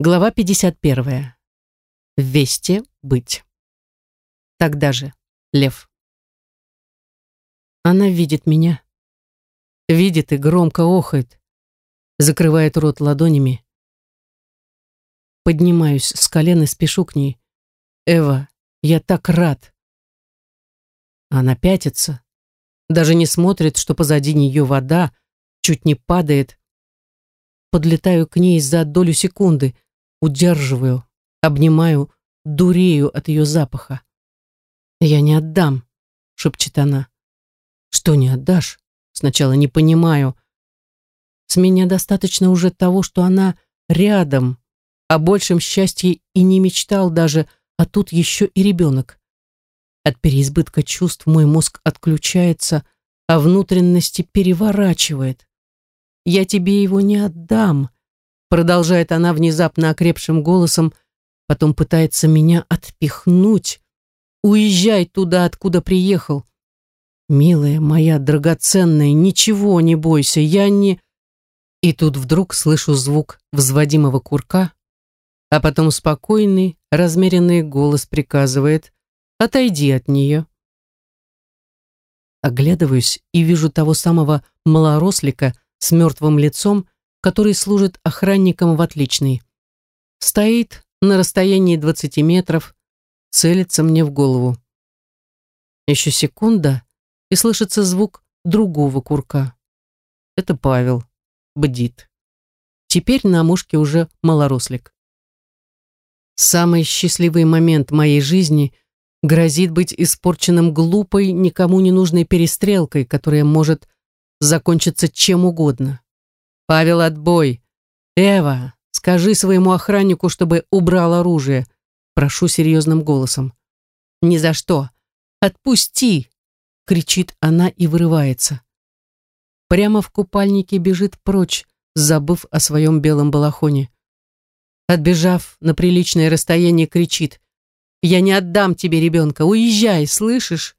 Глава 51. Вести быть. Тогда же. Лев. Она видит меня. Видит и громко охает. Закрывает рот ладонями. Поднимаюсь с колен и спешу к ней. «Эва, я так рад!» Она пятится. Даже не смотрит, что позади нее вода, чуть не падает. Подлетаю к ней за долю секунды — удерживаю, обнимаю, дурею от ее запаха. «Я не отдам», — шепчет она. «Что не отдашь?» Сначала не понимаю. С меня достаточно уже того, что она рядом, о большем счастье и не мечтал даже, а тут еще и ребенок. От переизбытка чувств мой мозг отключается, а внутренности переворачивает. Я тебе его не отдам, Продолжает она внезапно окрепшим голосом, потом пытается меня отпихнуть. Уезжай туда, откуда приехал. Милая моя драгоценная, ничего не бойся, я не... И тут вдруг слышу звук взводимого курка, а потом спокойный, размеренный голос приказывает «Отойди от нее». Оглядываюсь и вижу того самого малорослика с мертвым лицом, который служит охранником в отличный. Стоит на расстоянии 20 метров, целится мне в голову. Еще секунда, и слышится звук другого курка. Это Павел, бдит. Теперь на мушке уже малорослик. Самый счастливый момент моей жизни грозит быть испорченным глупой, никому не нужной перестрелкой, которая может закончиться чем угодно. «Павел, отбой! Эва, скажи своему охраннику, чтобы убрал оружие!» Прошу серьезным голосом. «Ни за что! Отпусти!» Кричит она и вырывается. Прямо в купальнике бежит прочь, забыв о своем белом балахоне. Отбежав на приличное расстояние, кричит. «Я не отдам тебе ребенка! Уезжай, слышишь?»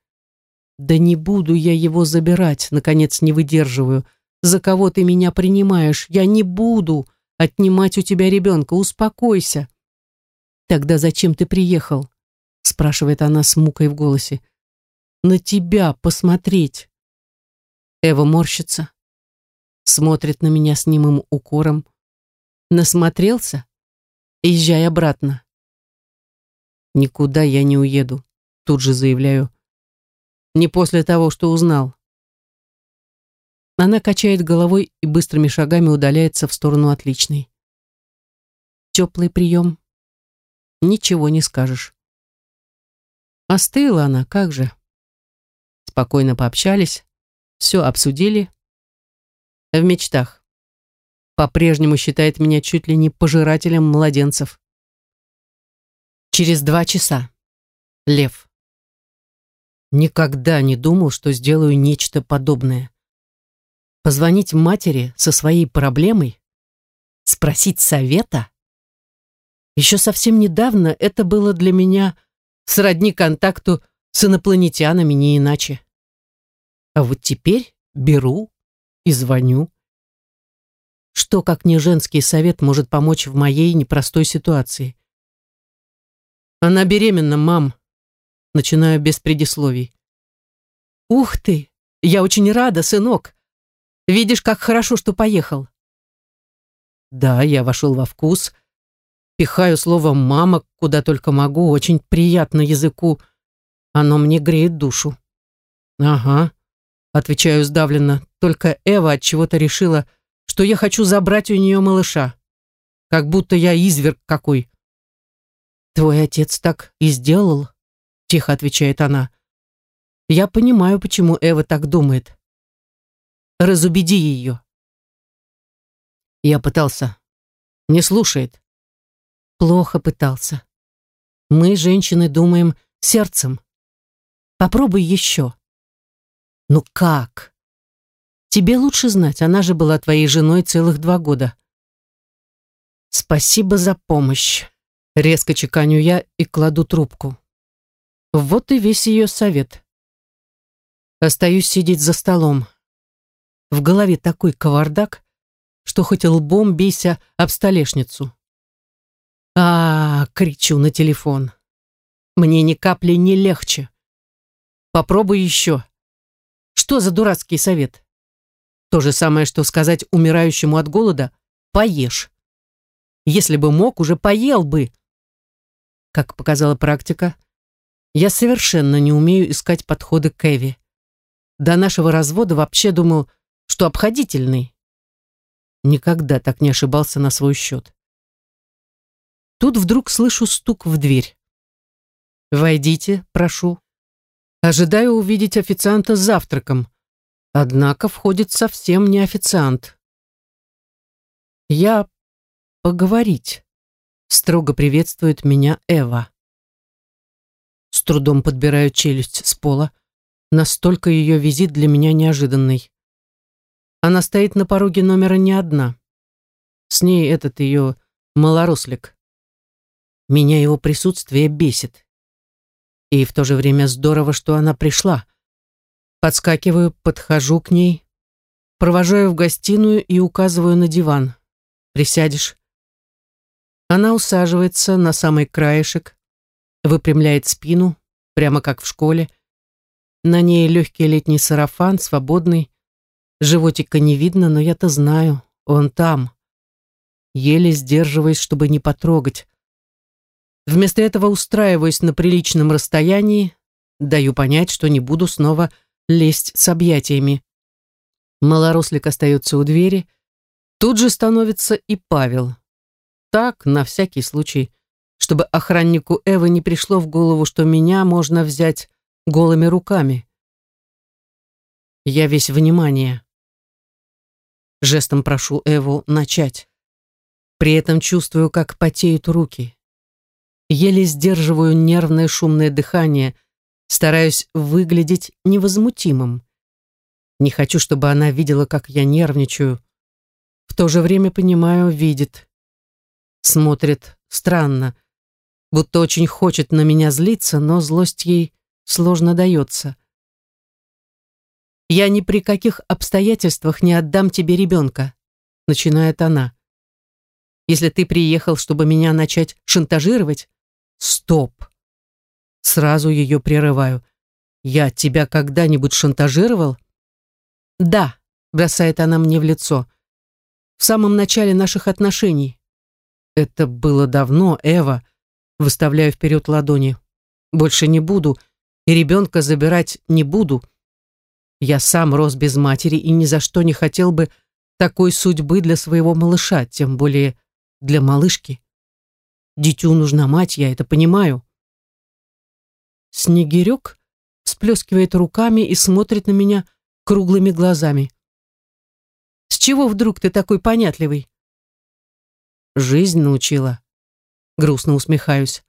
«Да не буду я его забирать!» Наконец не выдерживаю за кого ты меня принимаешь. Я не буду отнимать у тебя ребенка. Успокойся. Тогда зачем ты приехал? Спрашивает она с мукой в голосе. На тебя посмотреть. Эва морщится. Смотрит на меня с немым укором. Насмотрелся? Езжай обратно. Никуда я не уеду, тут же заявляю. Не после того, что узнал. Она качает головой и быстрыми шагами удаляется в сторону отличной. Теплый прием. Ничего не скажешь. Остыла она, как же. Спокойно пообщались, все обсудили. В мечтах. По-прежнему считает меня чуть ли не пожирателем младенцев. Через два часа. Лев. Никогда не думал, что сделаю нечто подобное. Позвонить матери со своей проблемой? Спросить совета? Еще совсем недавно это было для меня сродни контакту с инопланетянами, не иначе. А вот теперь беру и звоню. Что, как не женский совет, может помочь в моей непростой ситуации? Она беременна, мам. Начинаю без предисловий. Ух ты! Я очень рада, сынок. Видишь, как хорошо, что поехал. Да, я вошел во вкус. Пихаю слово «мама» куда только могу, очень приятно языку. Оно мне греет душу. Ага, отвечаю сдавленно. Только Эва от чего-то решила, что я хочу забрать у нее малыша. Как будто я изверг какой. Твой отец так и сделал, тихо отвечает она. Я понимаю, почему Эва так думает. Разубеди ее. Я пытался. Не слушает. Плохо пытался. Мы, женщины, думаем сердцем. Попробуй еще. Ну как? Тебе лучше знать, она же была твоей женой целых два года. Спасибо за помощь. Резко чеканю я и кладу трубку. Вот и весь ее совет. Остаюсь сидеть за столом. В голове такой кавардак, что хоть лбом бейся об столешницу. А, кричу на телефон. Мне ни капли не легче. Попробуй еще. Что за дурацкий совет? То же самое, что сказать умирающему от голода «поешь». Если бы мог, уже поел бы. Как показала практика, я совершенно не умею искать подходы к Эви. До нашего развода вообще думал, что обходительный. Никогда так не ошибался на свой счет. Тут вдруг слышу стук в дверь. «Войдите, прошу». Ожидаю увидеть официанта с завтраком. Однако входит совсем не официант. «Я поговорить», — строго приветствует меня Эва. С трудом подбираю челюсть с пола. Настолько ее визит для меня неожиданный. Она стоит на пороге номера не одна. С ней этот ее малорослик. Меня его присутствие бесит. И в то же время здорово, что она пришла. Подскакиваю, подхожу к ней, провожаю в гостиную и указываю на диван. «Присядешь». Она усаживается на самый краешек, выпрямляет спину, прямо как в школе. На ней легкий летний сарафан, свободный. Животика не видно, но я-то знаю, он там. Еле сдерживаясь, чтобы не потрогать. Вместо этого устраиваюсь на приличном расстоянии, даю понять, что не буду снова лезть с объятиями. Малорослик остается у двери. Тут же становится и Павел. Так, на всякий случай, чтобы охраннику Эвы не пришло в голову, что меня можно взять голыми руками. Я весь внимание. Жестом прошу Эву начать. При этом чувствую, как потеют руки. Еле сдерживаю нервное шумное дыхание, стараюсь выглядеть невозмутимым. Не хочу, чтобы она видела, как я нервничаю. В то же время понимаю, видит. Смотрит странно, будто очень хочет на меня злиться, но злость ей сложно дается. «Я ни при каких обстоятельствах не отдам тебе ребенка», начинает она. «Если ты приехал, чтобы меня начать шантажировать...» «Стоп!» Сразу ее прерываю. «Я тебя когда-нибудь шантажировал?» «Да», — бросает она мне в лицо. «В самом начале наших отношений». «Это было давно, Эва», — выставляю вперед ладони. «Больше не буду, и ребенка забирать не буду. Я сам рос без матери и ни за что не хотел бы такой судьбы для своего малыша, тем более для малышки. Дитю нужна мать, я это понимаю. Снегирек всплескивает руками и смотрит на меня круглыми глазами. «С чего вдруг ты такой понятливый?» «Жизнь научила». Грустно усмехаюсь.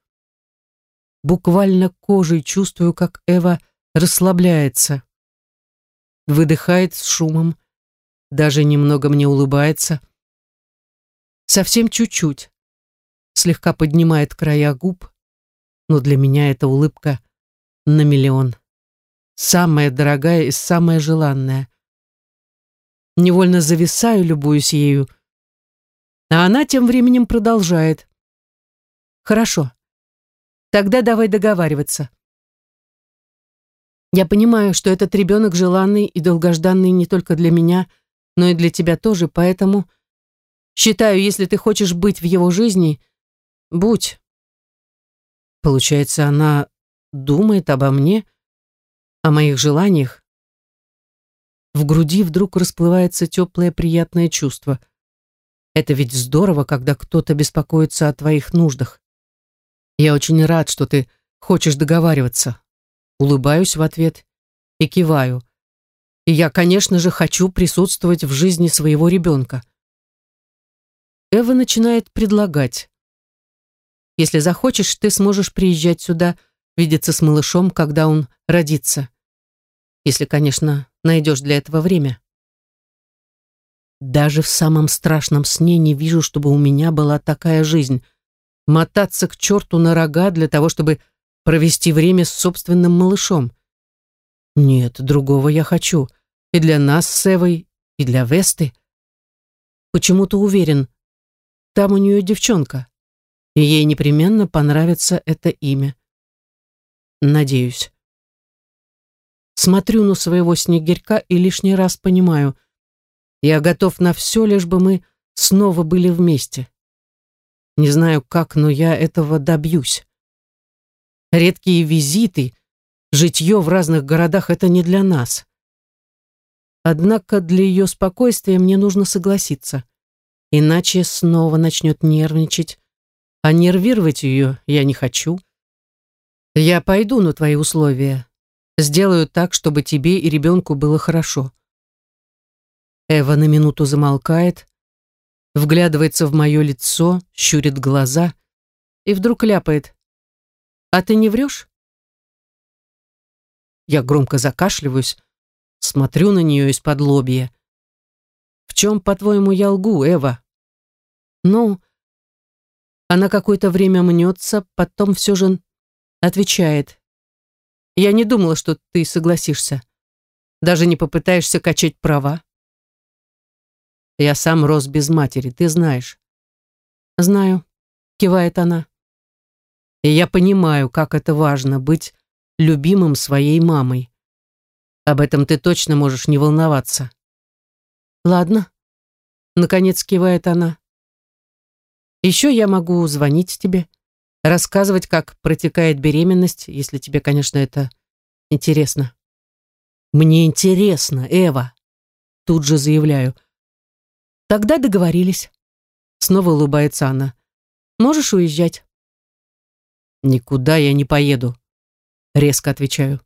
Буквально кожей чувствую, как Эва расслабляется. Выдыхает с шумом, даже немного мне улыбается. Совсем чуть-чуть. Слегка поднимает края губ, но для меня эта улыбка на миллион. Самая дорогая и самая желанная. Невольно зависаю, любуюсь ею. А она тем временем продолжает. Хорошо. Тогда давай договариваться. Я понимаю, что этот ребенок желанный и долгожданный не только для меня, но и для тебя тоже, поэтому считаю, если ты хочешь быть в его жизни, будь. Получается, она думает обо мне, о моих желаниях. В груди вдруг расплывается теплое приятное чувство. Это ведь здорово, когда кто-то беспокоится о твоих нуждах. Я очень рад, что ты хочешь договариваться. Улыбаюсь в ответ и киваю. И я, конечно же, хочу присутствовать в жизни своего ребенка. Эва начинает предлагать. Если захочешь, ты сможешь приезжать сюда видеться с малышом, когда он родится. Если, конечно, найдешь для этого время. Даже в самом страшном сне не вижу, чтобы у меня была такая жизнь. Мотаться к черту на рога для того, чтобы провести время с собственным малышом. Нет, другого я хочу. И для нас с Эвой, и для Весты. Почему-то уверен, там у нее девчонка. И ей непременно понравится это имя. Надеюсь. Смотрю на своего снегирька и лишний раз понимаю, я готов на все, лишь бы мы снова были вместе. Не знаю как, но я этого добьюсь. Редкие визиты, житье в разных городах — это не для нас. Однако для ее спокойствия мне нужно согласиться. Иначе снова начнет нервничать, а нервировать ее я не хочу. Я пойду на твои условия. Сделаю так, чтобы тебе и ребенку было хорошо. Эва на минуту замолкает, вглядывается в мое лицо, щурит глаза и вдруг ляпает. «А ты не врешь?» Я громко закашливаюсь, смотрю на нее из-под лобья. «В чем, по-твоему, я лгу, Эва?» «Ну...» Она какое-то время мнется, потом все же отвечает. «Я не думала, что ты согласишься. Даже не попытаешься качать права. Я сам рос без матери, ты знаешь. Знаю, кивает она. И я понимаю, как это важно быть любимым своей мамой. Об этом ты точно можешь не волноваться. Ладно. Наконец кивает она. Еще я могу звонить тебе, рассказывать, как протекает беременность, если тебе, конечно, это интересно. Мне интересно, Эва. Тут же заявляю. Тогда договорились. Снова улыбается она. Можешь уезжать? Никуда я не поеду. Резко отвечаю.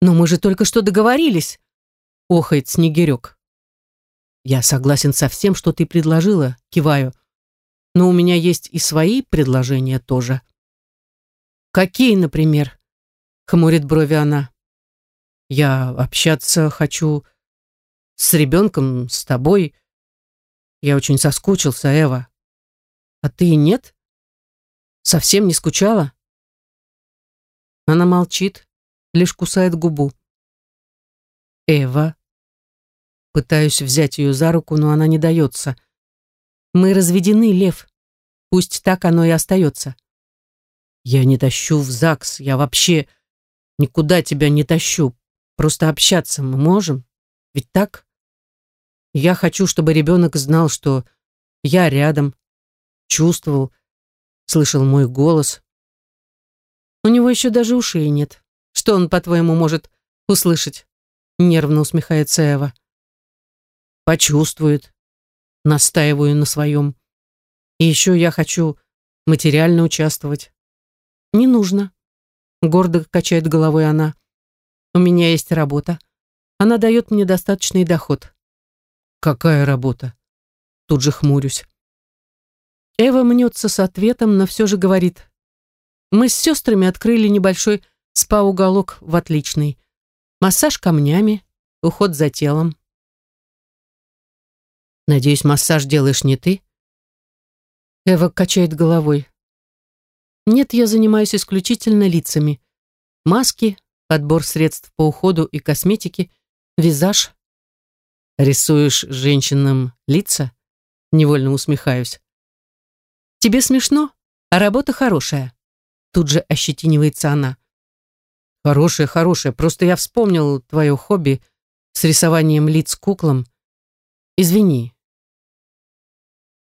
Но мы же только что договорились. Охает Снегирек. Я согласен со всем, что ты предложила, киваю. Но у меня есть и свои предложения тоже. Какие, например? Хмурит брови она. Я общаться хочу с ребенком, с тобой. Я очень соскучился, Эва. А ты нет? Совсем не скучала? Она молчит, лишь кусает губу. Эва. Пытаюсь взять ее за руку, но она не дается. Мы разведены, Лев. Пусть так оно и остается. Я не тащу в ЗАГС, я вообще никуда тебя не тащу. Просто общаться мы можем, ведь так? Я хочу, чтобы ребенок знал, что я рядом, чувствовал, слышал мой голос. У него еще даже ушей нет. Что он, по-твоему, может услышать? Нервно усмехается Эва. Почувствует. Настаиваю на своем. И еще я хочу материально участвовать. Не нужно. Гордо качает головой она. У меня есть работа. Она дает мне достаточный доход. Какая работа? Тут же хмурюсь. Эва мнется с ответом, но все же говорит. Мы с сестрами открыли небольшой спа-уголок в отличный. Массаж камнями, уход за телом. Надеюсь, массаж делаешь не ты? Эва качает головой. Нет, я занимаюсь исключительно лицами. Маски, подбор средств по уходу и косметики, визаж, Рисуешь женщинам лица? Невольно усмехаюсь. Тебе смешно, а работа хорошая. Тут же ощетинивается она. Хорошая, хорошая. Просто я вспомнил твое хобби с рисованием лиц куклам. Извини.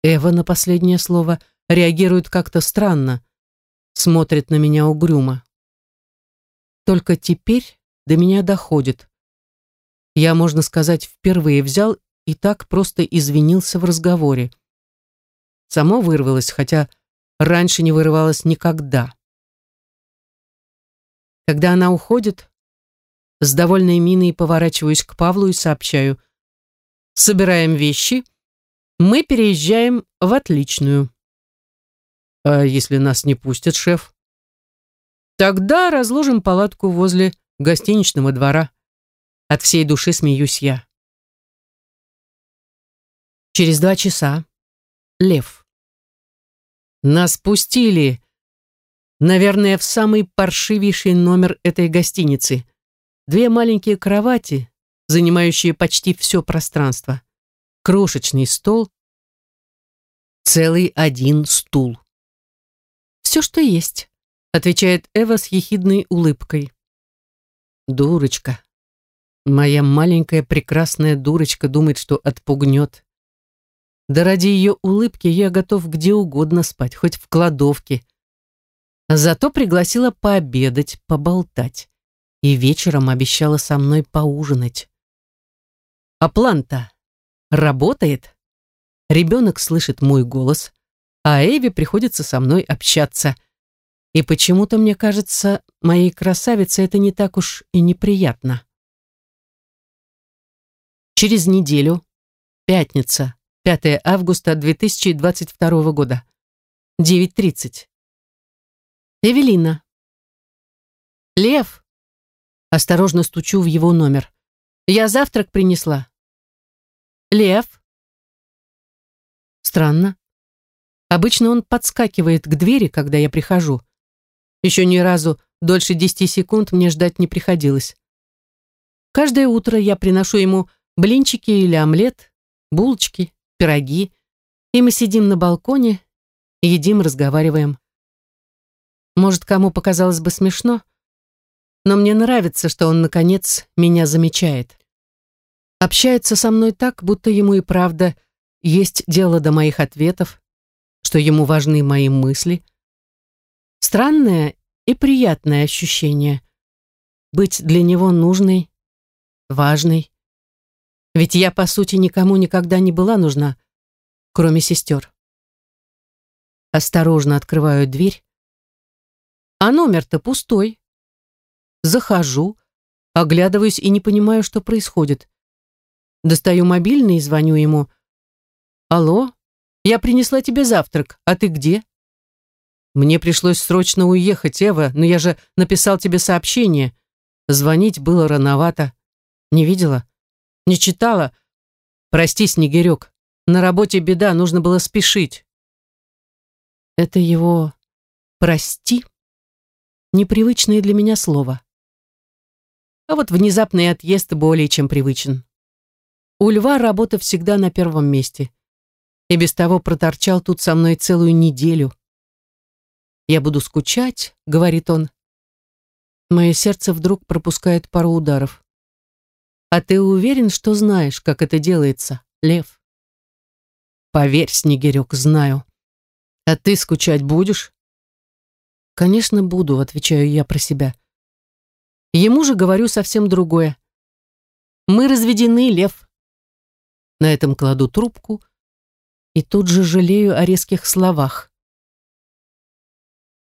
Эва на последнее слово реагирует как-то странно, смотрит на меня угрюмо. Только теперь до меня доходит я, можно сказать, впервые взял и так просто извинился в разговоре. Само вырвалось, хотя раньше не вырывалось никогда. Когда она уходит, с довольной миной поворачиваюсь к Павлу и сообщаю. Собираем вещи, мы переезжаем в отличную. А если нас не пустят, шеф? Тогда разложим палатку возле гостиничного двора. От всей души смеюсь я. Через два часа. Лев. Нас пустили. Наверное, в самый паршивейший номер этой гостиницы. Две маленькие кровати, занимающие почти все пространство. Крошечный стол, Целый один стул. «Все, что есть», — отвечает Эва с ехидной улыбкой. «Дурочка. Моя маленькая прекрасная дурочка думает, что отпугнет. Да ради ее улыбки я готов где угодно спать, хоть в кладовке. Зато пригласила пообедать, поболтать. И вечером обещала со мной поужинать. А план-то работает. Ребенок слышит мой голос, а Эви приходится со мной общаться. И почему-то, мне кажется, моей красавице это не так уж и неприятно. Через неделю, пятница, 5 августа 2022 года, 9.30. Эвелина. Лев. Осторожно стучу в его номер. Я завтрак принесла. Лев. Странно. Обычно он подскакивает к двери, когда я прихожу. Еще ни разу дольше десяти секунд мне ждать не приходилось. Каждое утро я приношу ему блинчики или омлет, булочки, пироги, и мы сидим на балконе, едим, разговариваем. Может, кому показалось бы смешно, но мне нравится, что он, наконец, меня замечает. Общается со мной так, будто ему и правда есть дело до моих ответов, что ему важны мои мысли. Странное и приятное ощущение быть для него нужной, важной. Ведь я, по сути, никому никогда не была нужна, кроме сестер. Осторожно открываю дверь, а номер-то пустой. Захожу, оглядываюсь и не понимаю, что происходит. Достаю мобильный и звоню ему. «Алло, я принесла тебе завтрак, а ты где?» «Мне пришлось срочно уехать, Эва, но я же написал тебе сообщение. Звонить было рановато. Не видела?» Не читала? Прости, Снегирек. На работе беда, нужно было спешить. Это его «прости» непривычное для меня слово. А вот внезапный отъезд более чем привычен. У Льва работа всегда на первом месте. И без того проторчал тут со мной целую неделю. «Я буду скучать», — говорит он. Мое сердце вдруг пропускает пару ударов. А ты уверен, что знаешь, как это делается, Лев? Поверь, Снегирек, знаю. А ты скучать будешь? Конечно, буду, отвечаю я про себя. Ему же говорю совсем другое. Мы разведены, Лев. На этом кладу трубку и тут же жалею о резких словах.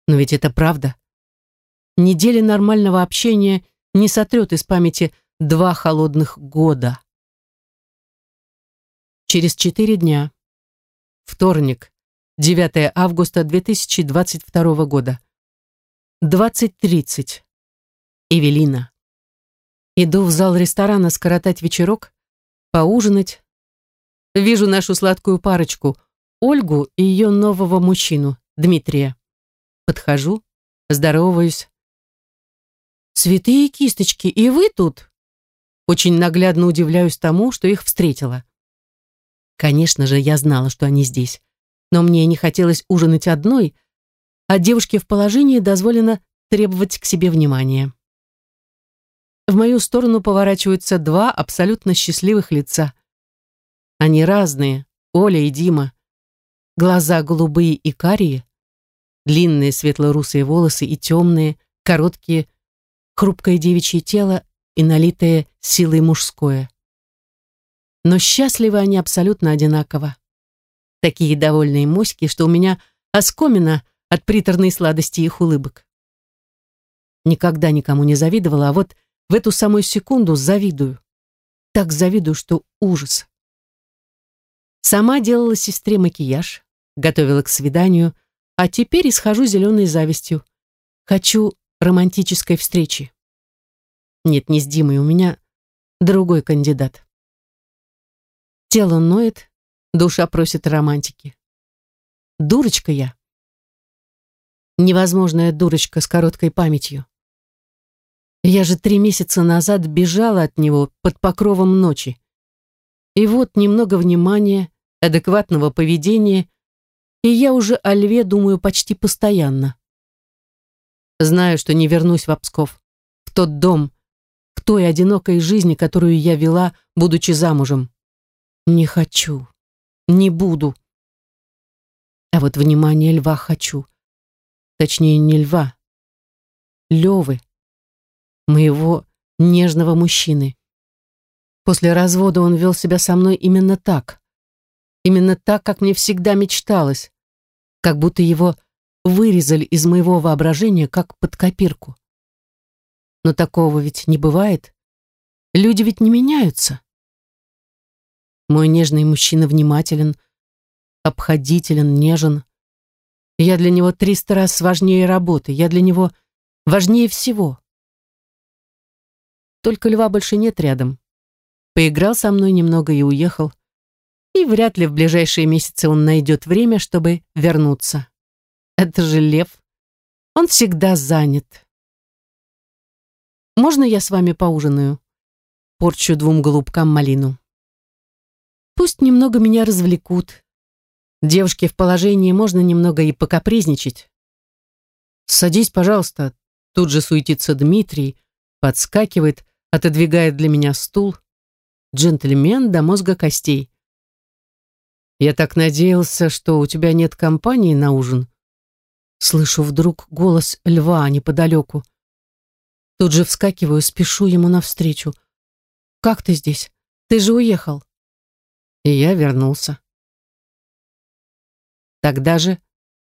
Но ведь это правда. Неделя нормального общения не сотрет из памяти два холодных года. Через четыре дня. Вторник, 9 августа 2022 года. 20.30. Эвелина. Иду в зал ресторана скоротать вечерок, поужинать. Вижу нашу сладкую парочку, Ольгу и ее нового мужчину, Дмитрия. Подхожу, здороваюсь. «Святые кисточки, и вы тут?» Очень наглядно удивляюсь тому, что их встретила. Конечно же, я знала, что они здесь, но мне не хотелось ужинать одной, а девушке в положении дозволено требовать к себе внимания. В мою сторону поворачиваются два абсолютно счастливых лица. Они разные, Оля и Дима. Глаза голубые и карие, длинные светло-русые волосы и темные, короткие, хрупкое девичье тело и налитое силой мужское. Но счастливы они абсолютно одинаково. Такие довольные моськи, что у меня оскомина от приторной сладости их улыбок. Никогда никому не завидовала, а вот в эту самую секунду завидую. Так завидую, что ужас. Сама делала сестре макияж, готовила к свиданию, а теперь исхожу зеленой завистью. Хочу романтической встречи. Нет, не с Димой, у меня другой кандидат. Тело ноет, душа просит романтики. Дурочка я. Невозможная дурочка с короткой памятью. Я же три месяца назад бежала от него под покровом ночи. И вот немного внимания, адекватного поведения, и я уже о льве думаю почти постоянно. Знаю, что не вернусь в Псков, в тот дом, той одинокой жизни, которую я вела, будучи замужем. Не хочу, не буду. А вот внимание льва хочу. Точнее, не льва, Левы, моего нежного мужчины. После развода он вел себя со мной именно так. Именно так, как мне всегда мечталось. Как будто его вырезали из моего воображения, как под копирку. Но такого ведь не бывает. Люди ведь не меняются. Мой нежный мужчина внимателен, обходителен, нежен. Я для него триста раз важнее работы. Я для него важнее всего. Только льва больше нет рядом. Поиграл со мной немного и уехал. И вряд ли в ближайшие месяцы он найдет время, чтобы вернуться. Это же лев. Он всегда занят. Можно я с вами поужинаю? Порчу двум голубкам малину. Пусть немного меня развлекут. Девушке в положении можно немного и покапризничать. Садись, пожалуйста. Тут же суетится Дмитрий, подскакивает, отодвигает для меня стул. Джентльмен до мозга костей. Я так надеялся, что у тебя нет компании на ужин. Слышу вдруг голос льва неподалеку. Тут же вскакиваю, спешу ему навстречу. «Как ты здесь? Ты же уехал!» И я вернулся. Тогда же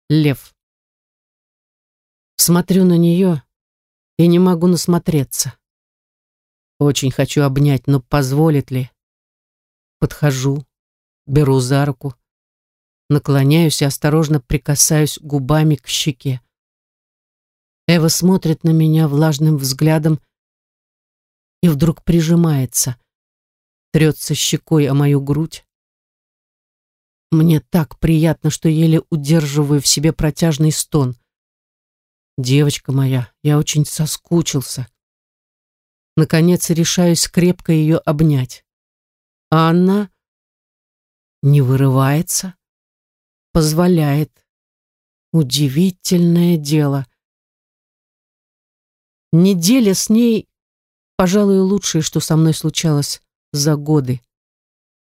лев. Смотрю на нее и не могу насмотреться. Очень хочу обнять, но позволит ли? Подхожу, беру за руку, наклоняюсь и осторожно прикасаюсь губами к щеке. Эва смотрит на меня влажным взглядом и вдруг прижимается, трется щекой о мою грудь. Мне так приятно, что еле удерживаю в себе протяжный стон. Девочка моя, я очень соскучился. Наконец решаюсь крепко ее обнять. А она не вырывается, позволяет. Удивительное дело. Неделя с ней, пожалуй, лучшее, что со мной случалось за годы.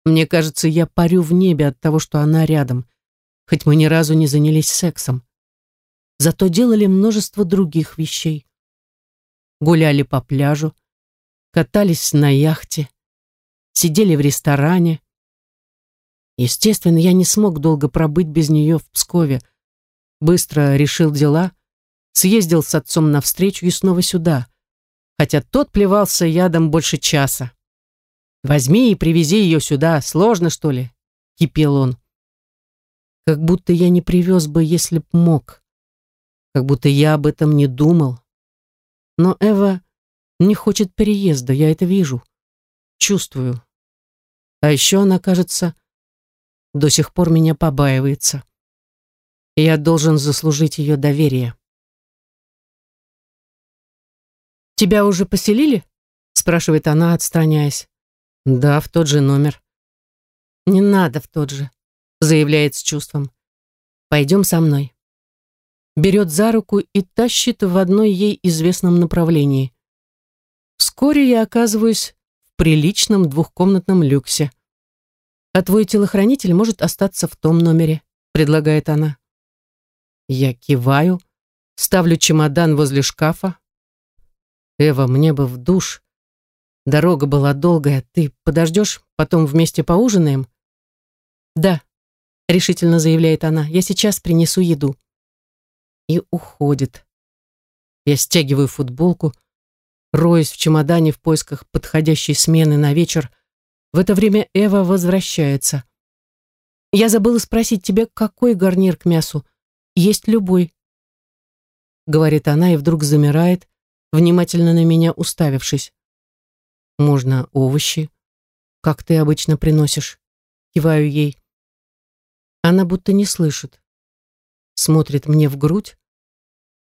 Мне кажется, я парю в небе от того, что она рядом, хоть мы ни разу не занялись сексом. Зато делали множество других вещей. Гуляли по пляжу, катались на яхте, сидели в ресторане. Естественно, я не смог долго пробыть без нее в Пскове. Быстро решил дела, съездил с отцом навстречу и снова сюда, хотя тот плевался ядом больше часа. «Возьми и привези ее сюда, сложно, что ли?» — кипел он. Как будто я не привез бы, если б мог. Как будто я об этом не думал. Но Эва не хочет переезда, я это вижу. Чувствую. А еще она, кажется, до сих пор меня побаивается. Я должен заслужить ее доверие. «Тебя уже поселили?» спрашивает она, отстраняясь. «Да, в тот же номер». «Не надо в тот же», заявляет с чувством. «Пойдем со мной». Берет за руку и тащит в одной ей известном направлении. Вскоре я оказываюсь в приличном двухкомнатном люксе. «А твой телохранитель может остаться в том номере», предлагает она. Я киваю, ставлю чемодан возле шкафа. «Эва, мне бы в душ. Дорога была долгая. Ты подождешь, потом вместе поужинаем?» «Да», — решительно заявляет она, — «я сейчас принесу еду». И уходит. Я стягиваю футболку, роясь в чемодане в поисках подходящей смены на вечер. В это время Эва возвращается. «Я забыла спросить тебя, какой гарнир к мясу? Есть любой», — говорит она и вдруг замирает, внимательно на меня уставившись. «Можно овощи, как ты обычно приносишь?» Киваю ей. Она будто не слышит. Смотрит мне в грудь,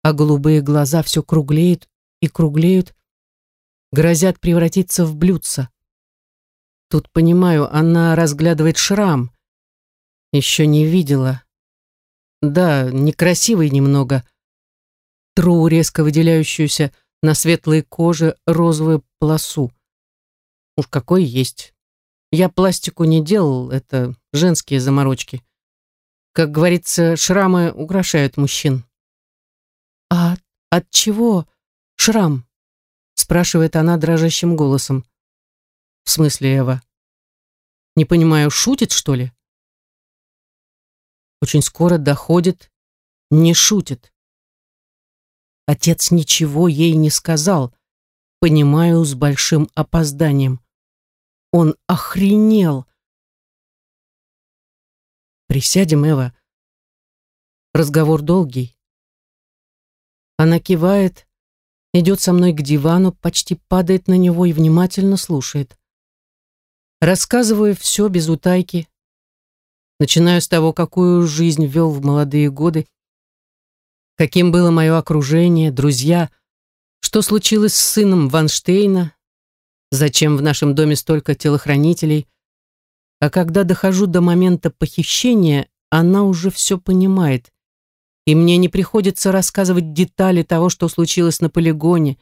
а голубые глаза все круглеют и круглеют, грозят превратиться в блюдца. Тут, понимаю, она разглядывает шрам. Еще не видела, Да, некрасивый немного. Тру резко выделяющуюся на светлой коже розовую полосу. Уж какой есть. Я пластику не делал, это женские заморочки. Как говорится, шрамы украшают мужчин. «А от чего шрам?» спрашивает она дрожащим голосом. «В смысле, Эва?» «Не понимаю, шутит, что ли?» Очень скоро доходит, не шутит. Отец ничего ей не сказал, понимаю, с большим опозданием. Он охренел. Присядем, Эва. Разговор долгий. Она кивает, идет со мной к дивану, почти падает на него и внимательно слушает. Рассказываю все без утайки. Начинаю с того, какую жизнь вел в молодые годы, каким было мое окружение, друзья, что случилось с сыном Ванштейна, зачем в нашем доме столько телохранителей, а когда дохожу до момента похищения, она уже все понимает, и мне не приходится рассказывать детали того, что случилось на полигоне.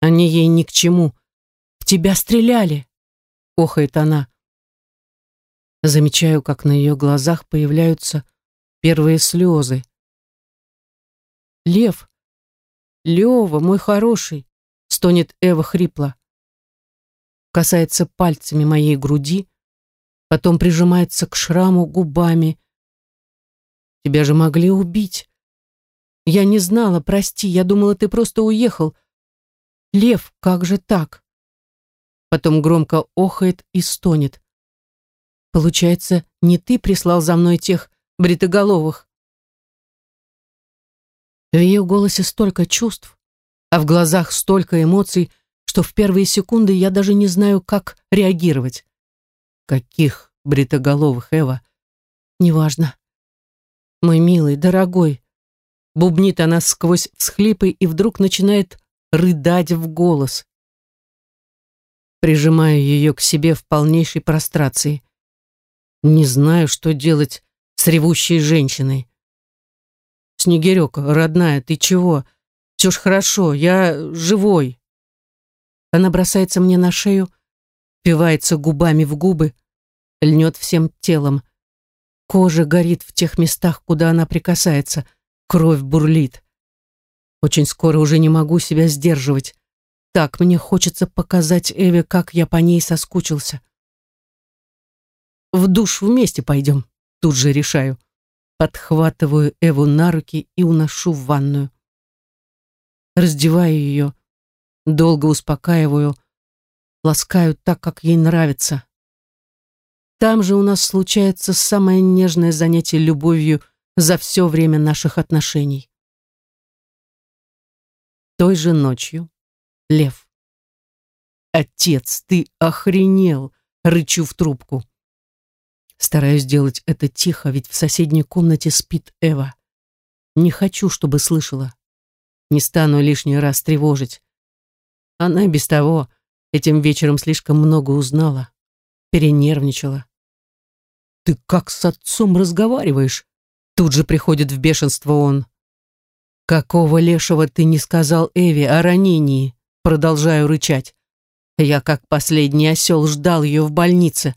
Они ей ни к чему. «В тебя стреляли!» — охает она. Замечаю, как на ее глазах появляются первые слезы. «Лев! Лева, мой хороший!» — стонет Эва хрипло касается пальцами моей груди, потом прижимается к шраму губами. Тебя же могли убить. Я не знала, прости, я думала, ты просто уехал. Лев, как же так? Потом громко охает и стонет. Получается, не ты прислал за мной тех бритоголовых? В ее голосе столько чувств, а в глазах столько эмоций, что в первые секунды я даже не знаю, как реагировать. Каких бритоголовых, Эва? Неважно. Мой милый, дорогой. Бубнит она сквозь всхлипы и вдруг начинает рыдать в голос. Прижимаю ее к себе в полнейшей прострации. Не знаю, что делать с ревущей женщиной. Снегирек, родная, ты чего? Все ж хорошо, я живой. Она бросается мне на шею, впивается губами в губы, льнет всем телом. Кожа горит в тех местах, куда она прикасается, кровь бурлит. Очень скоро уже не могу себя сдерживать. Так мне хочется показать Эве, как я по ней соскучился. В душ вместе пойдем, тут же решаю. Подхватываю Эву на руки и уношу в ванную. Раздеваю ее, Долго успокаиваю, ласкаю так, как ей нравится. Там же у нас случается самое нежное занятие любовью за все время наших отношений. Той же ночью Лев. «Отец, ты охренел!» — рычу в трубку. Стараюсь сделать это тихо, ведь в соседней комнате спит Эва. Не хочу, чтобы слышала. Не стану лишний раз тревожить. Она без того этим вечером слишком много узнала, перенервничала. «Ты как с отцом разговариваешь?» Тут же приходит в бешенство он. «Какого лешего ты не сказал Эви о ранении?» Продолжаю рычать. Я, как последний осел, ждал ее в больнице.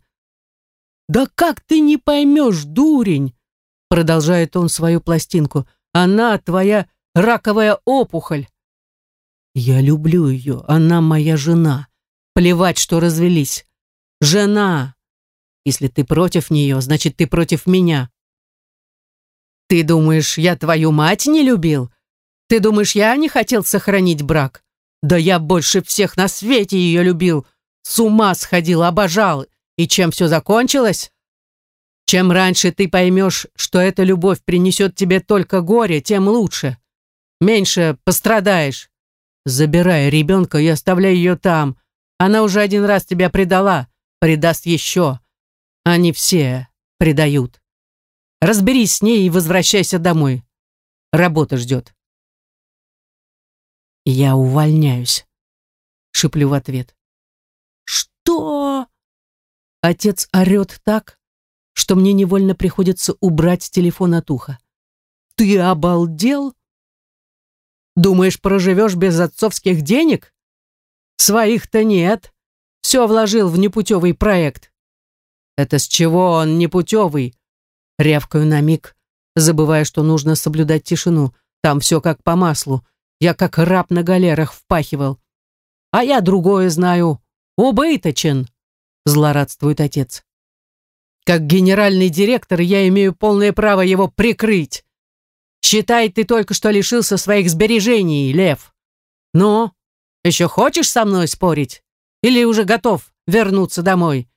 «Да как ты не поймешь, дурень?» Продолжает он свою пластинку. «Она твоя раковая опухоль. Я люблю ее, она моя жена. Плевать, что развелись. Жена! Если ты против нее, значит, ты против меня. Ты думаешь, я твою мать не любил? Ты думаешь, я не хотел сохранить брак? Да я больше всех на свете ее любил. С ума сходил, обожал. И чем все закончилось? Чем раньше ты поймешь, что эта любовь принесет тебе только горе, тем лучше. Меньше пострадаешь. Забирай ребенка и оставляй ее там. Она уже один раз тебя предала, предаст еще. Они все предают. Разберись с ней и возвращайся домой. Работа ждет. Я увольняюсь, шиплю в ответ. Отец орет так, что мне невольно приходится убрать телефон от уха. Ты обалдел? Думаешь, проживешь без отцовских денег? Своих-то нет. Все вложил в непутевый проект. Это с чего он непутевый? Рявкаю на миг, забывая, что нужно соблюдать тишину. Там все как по маслу. Я как раб на галерах впахивал. А я другое знаю. Убыточен, злорадствует отец. Как генеральный директор я имею полное право его прикрыть. Считай, ты только что лишился своих сбережений, Лев. Но еще хочешь со мной спорить? Или уже готов вернуться домой?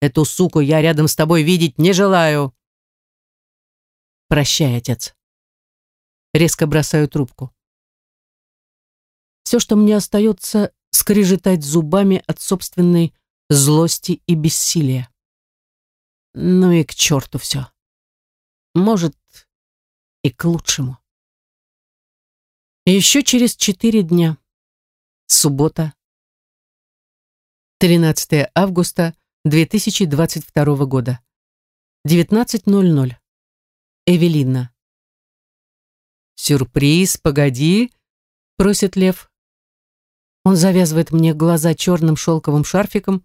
Эту суку я рядом с тобой видеть не желаю. Прощай, отец. Резко бросаю трубку. Все, что мне остается, скрежетать зубами от собственной злости и бессилия. Ну и к черту все. Может, и к лучшему. Еще через четыре дня. Суббота. 13 августа 2022 года. 19.00. Эвелина. «Сюрприз, погоди!» — просит Лев. Он завязывает мне глаза черным шелковым шарфиком,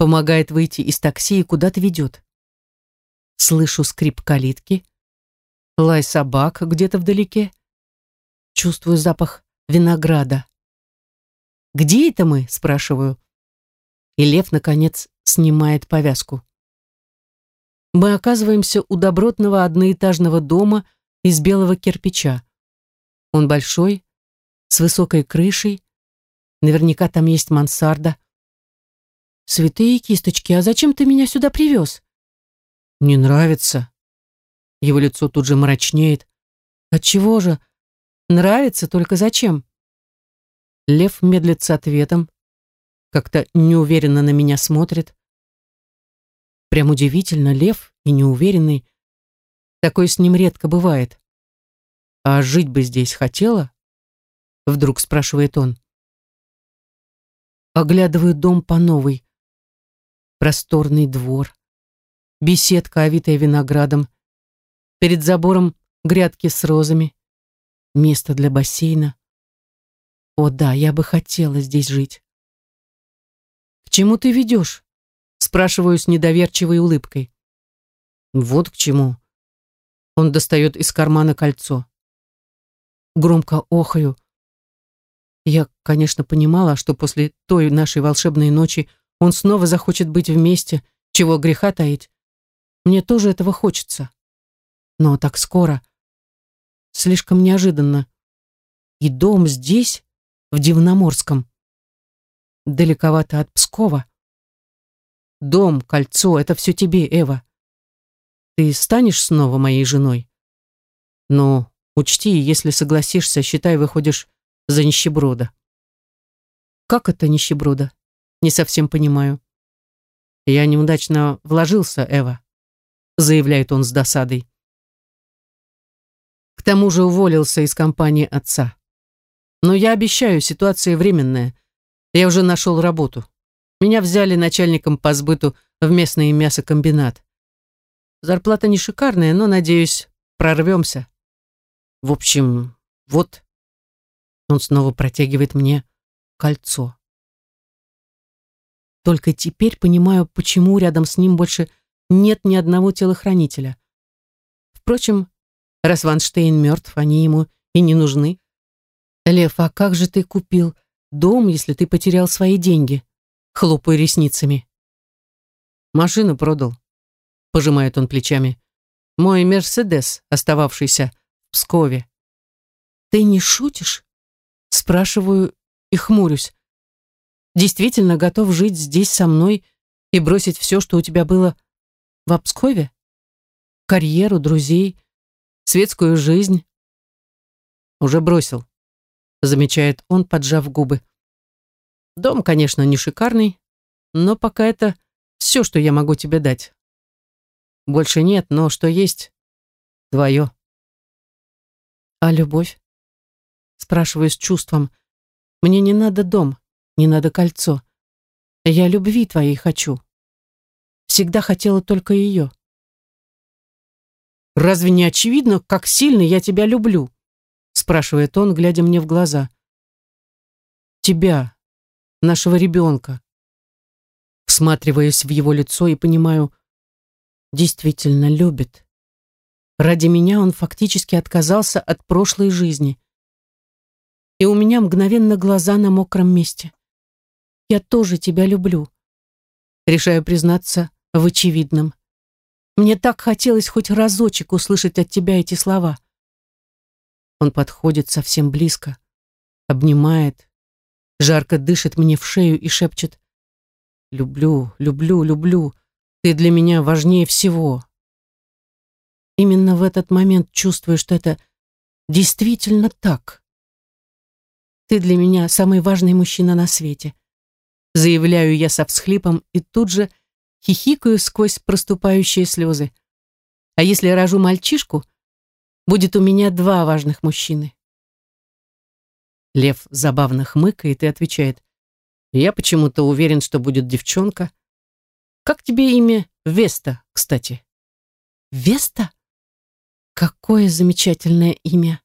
помогает выйти из такси и куда-то ведет. Слышу скрип калитки, лай собак где-то вдалеке. Чувствую запах винограда. «Где это мы?» — спрашиваю. И лев, наконец, снимает повязку. Мы оказываемся у добротного одноэтажного дома из белого кирпича. Он большой, с высокой крышей. Наверняка там есть мансарда. «Святые кисточки, а зачем ты меня сюда привез?» «Не нравится». Его лицо тут же мрачнеет. «Отчего же? Нравится, только зачем?» Лев медлит с ответом, как-то неуверенно на меня смотрит. Прям удивительно, Лев и неуверенный. Такое с ним редко бывает. «А жить бы здесь хотела?» Вдруг спрашивает он. Оглядываю дом по новой. Просторный двор. Беседка, овитая виноградом. Перед забором грядки с розами. Место для бассейна. О да, я бы хотела здесь жить. «К чему ты ведешь?» Спрашиваю с недоверчивой улыбкой. «Вот к чему». Он достает из кармана кольцо. Громко охаю. Я, конечно, понимала, что после той нашей волшебной ночи он снова захочет быть вместе, чего греха таить. Мне тоже этого хочется. Но так скоро. Слишком неожиданно. И дом здесь, в Дивноморском. Далековато от Пскова. Дом, кольцо — это все тебе, Эва. Ты станешь снова моей женой? Но учти, если согласишься, считай, выходишь за нищеброда. Как это нищеброда? Не совсем понимаю. Я неудачно вложился, Эва, заявляет он с досадой. К тому же уволился из компании отца. Но я обещаю, ситуация временная. Я уже нашел работу. Меня взяли начальником по сбыту в местный мясокомбинат. Зарплата не шикарная, но, надеюсь, прорвемся. В общем, вот. Он снова протягивает мне кольцо. Только теперь понимаю, почему рядом с ним больше нет ни одного телохранителя. Впрочем, раз Ванштейн мертв, они ему и не нужны. «Лев, а как же ты купил дом, если ты потерял свои деньги?» Хлопаю ресницами. «Машину продал», — пожимает он плечами. «Мой Мерседес, остававшийся в Пскове». «Ты не шутишь?» Спрашиваю и хмурюсь. «Действительно готов жить здесь со мной и бросить все, что у тебя было в Пскове? Карьеру, друзей, светскую жизнь?» «Уже бросил», замечает он, поджав губы. Дом, конечно, не шикарный, но пока это все, что я могу тебе дать. Больше нет, но что есть, твое. А любовь? Спрашиваю с чувством. Мне не надо дом, не надо кольцо. Я любви твоей хочу. Всегда хотела только ее. разве не очевидно, как сильно я тебя люблю?» спрашивает он, глядя мне в глаза. «Тебя, нашего ребенка». Всматриваясь в его лицо и понимаю, действительно любит. Ради меня он фактически отказался от прошлой жизни. И у меня мгновенно глаза на мокром месте. Я тоже тебя люблю. Решаю признаться в очевидном. Мне так хотелось хоть разочек услышать от тебя эти слова. Он подходит совсем близко, обнимает, жарко дышит мне в шею и шепчет «Люблю, люблю, люблю, ты для меня важнее всего». Именно в этот момент чувствую, что это действительно так. Ты для меня самый важный мужчина на свете. Заявляю я со всхлипом и тут же хихикаю сквозь проступающие слезы. А если рожу мальчишку, будет у меня два важных мужчины. Лев забавно хмыкает и отвечает. Я почему-то уверен, что будет девчонка. Как тебе имя Веста, кстати? Веста? Какое замечательное имя.